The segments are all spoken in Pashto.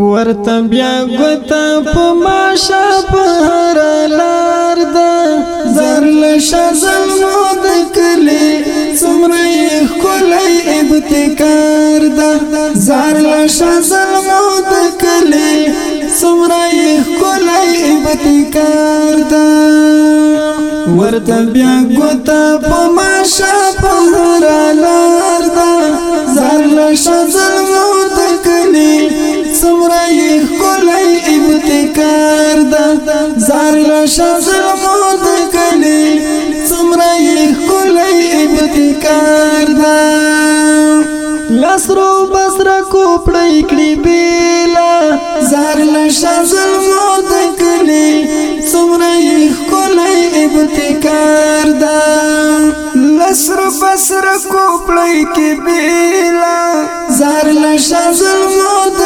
ورته بیا ګوتا په ماشه په هر لار ده زرل شزل مو د کلی څومره خلای ابتکار ده زرل شزل مو د کلی څومره خلای ابتکار ده ورته بیا ګوتا په شاه زلمو د کلی څومره ښکلی ابتکار ده لسرو بسر کوپړی کړي بیلا زار لشا زلمو د کلی څومره ښکلی ابتکار ده لسرو بسر کوپړی کې بیلا زار لشا زلمو د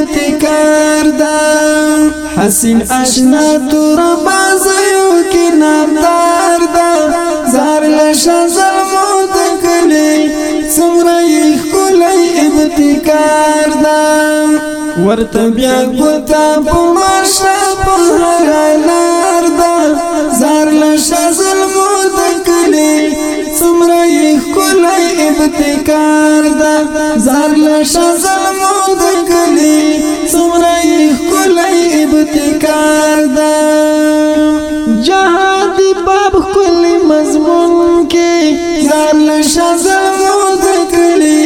ابتکار دا حسین اشنا تور بازیو کی نامدار دا زار لشا ظلمو دکلی سمرای خکولی ابتکار دا ورت بیا گوتا پماشا پہارا لار دا زار لشا ظلمو دکلی سمرای خکولی ابتکار زار لشه ظلمو د کلی څومره ښکلی ابتکار ده جهادي باب ښکلی مضمون کې زار لشه ظلمو د کلی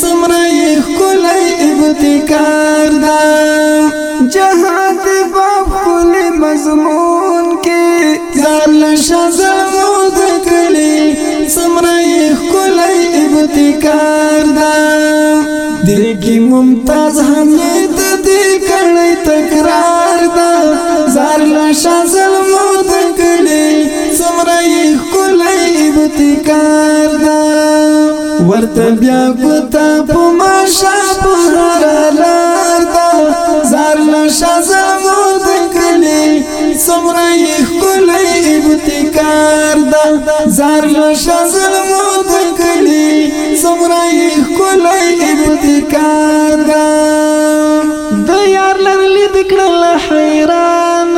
څومره ښکلی ابتکار ده جهادي باب ښکلی مضمون کې زار لشه ظلمو د کلی څومره ښکلی ابتکار دل کی ممتاز هنه د دې کړي تکرار دا زار لا شازل مو د کړي سمره خلای بوتي کار دا ورته بیا کوتا په ما شاپ لار دا زار لا شازل مو د کړي سمره زار نشه ظلمو د کلی څومره ښکلی ابتکار ده د یار لرلي د کړل حیران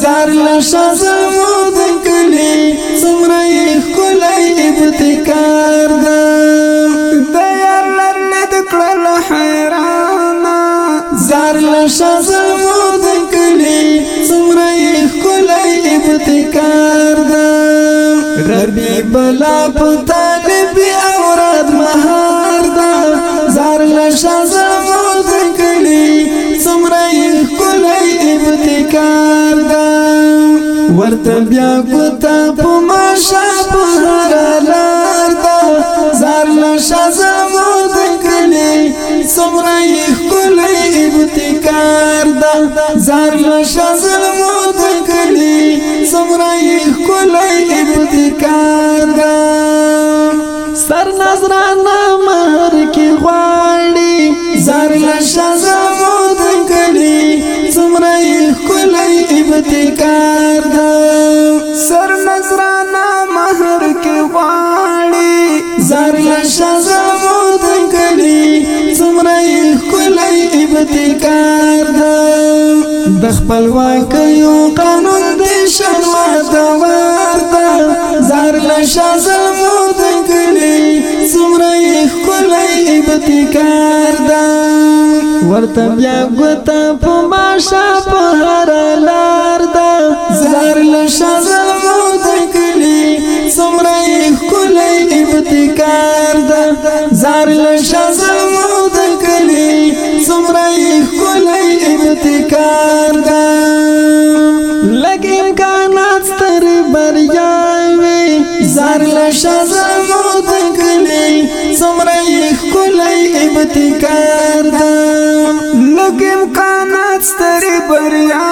زار نشه ظلمو د کلی څومره ښکلی ابتکار ده د یار لرلي د کړل حیران زار نشه ظلمو د کلی څومره ښکلی ابتکار نبی بلا پتا نبی اوراد مهار دا زار لشا زمون دکلی سمرای کلی ابتکار دا ورت بیا کتا پما شا پهر لار دا زار لشا زمون دکلی سمرای ابتکار دا زار لشا ظلمو دکلی سمرائی کلی ابتکار دا سر نظرانا مهر کی غواړي زار لشا ظلمو دکلی سمرائی کلی ابتکار دا سر نظرانا مهر کی غواړي زار لشا ظلمو ابتکار ده د خپلواکیو قانون دې شمع دوار ده زار نشه ظلمو د کلی څومره ښکلی ابتکار ده ورته بیا ګوته په ماشه په هر لار ده زار نشه ظلمو د کلی څومره ښکلی ابتکار ده زار نشه ابتکار دا لګ امکانات تر بریا وي زار لشه زمو د کلی څومره ښکلی ابتکار دا لګ امکانات تر بریا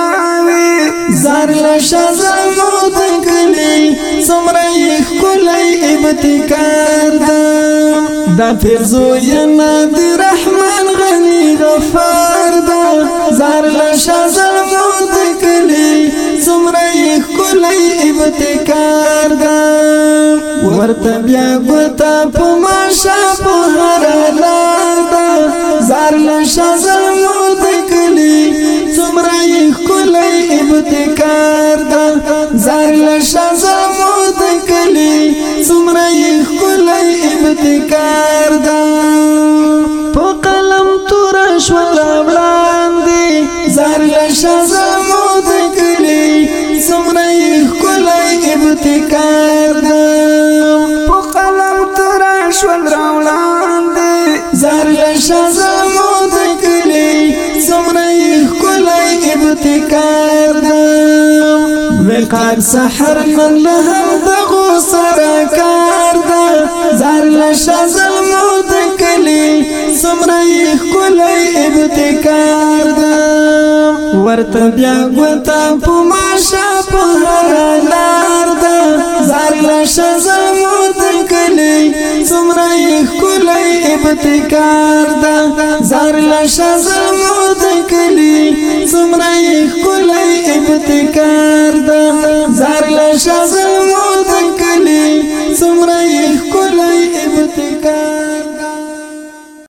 وي زار لشه زمو د کلی څومره ښکلی ابتکار دا د فیضو ینه د رحمان غنی غفار پلار لشا زلمو تکلی سمرای کلی ابتکار دا ورته بیا ګوتا په ماشا په هر لار دا زار لشا زلمو تکلی سمرای کلی ابتکار دا زار لشا زلمو تکلی سمرای کلی ابتکار دا شازمو د کلی څومره ښکلی ابتکار ده وقار سحر نندهر دغو سره کار ده زار له شازمو د کلی څومره ښکلی ابتکار ده ورته بیا ګوتا په ماشه غیبت کار دا زار لشا زمو د کلی څومره ښکلی غیبت کار دا زار لشا زمو